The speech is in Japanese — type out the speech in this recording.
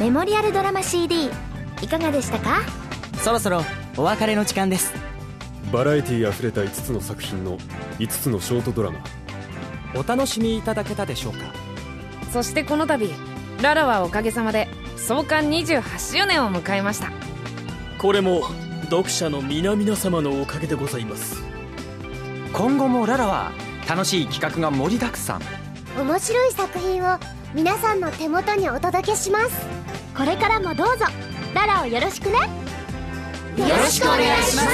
メモリアルドラマ CD いかがでしたか？そろそろお別れの時間です。バラエティあふれた5つの作品の5つのショートドラマ。お楽しみいただけたでしょうか？そしてこの度ララはおかげさまで創刊28周年を迎えました。これも読者の皆々様のおかげでございます。今後もララは楽しい企画が盛りだくさん。面白い作品を皆さんの手元にお届けします。これからもどうぞ。ララをよろしくね。よろしくお願いします。